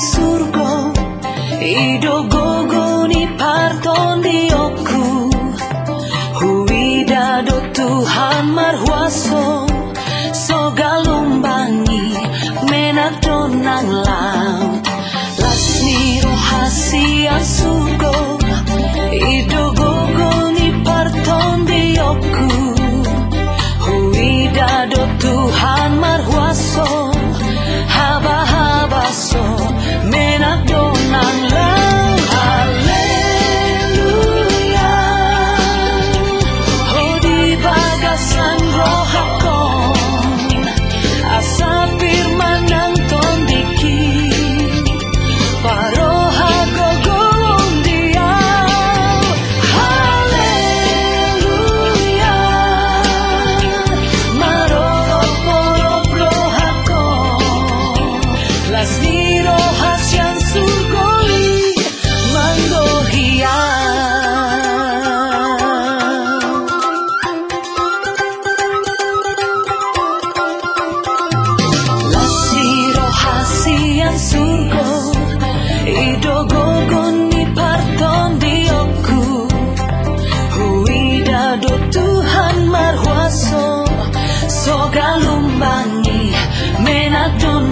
surko idogo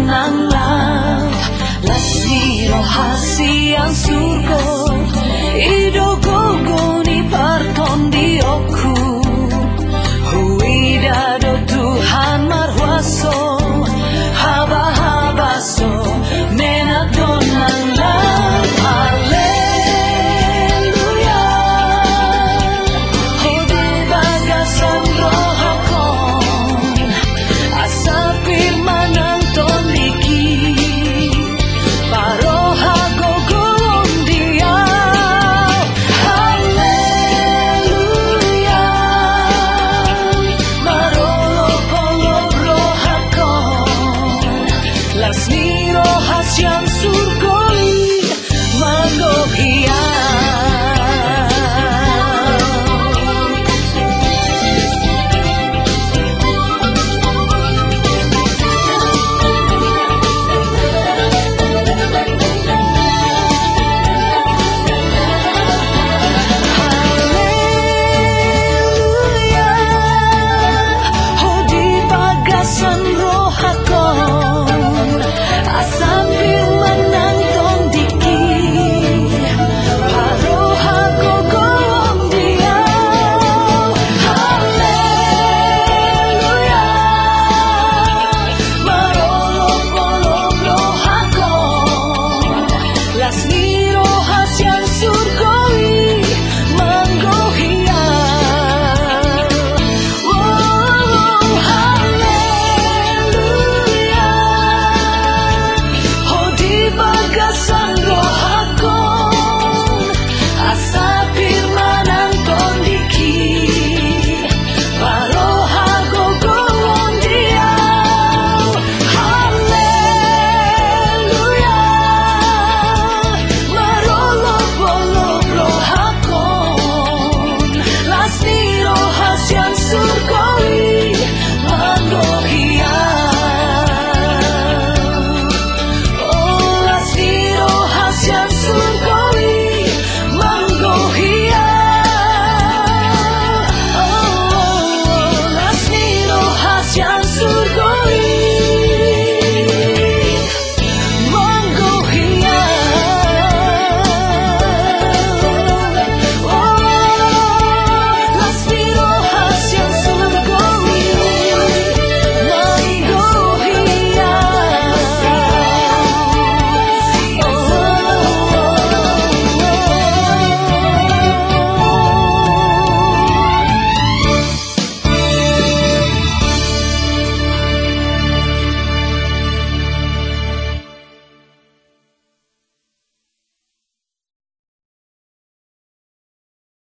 menak donang lav Lasiro hasian surgo Ido Hasil.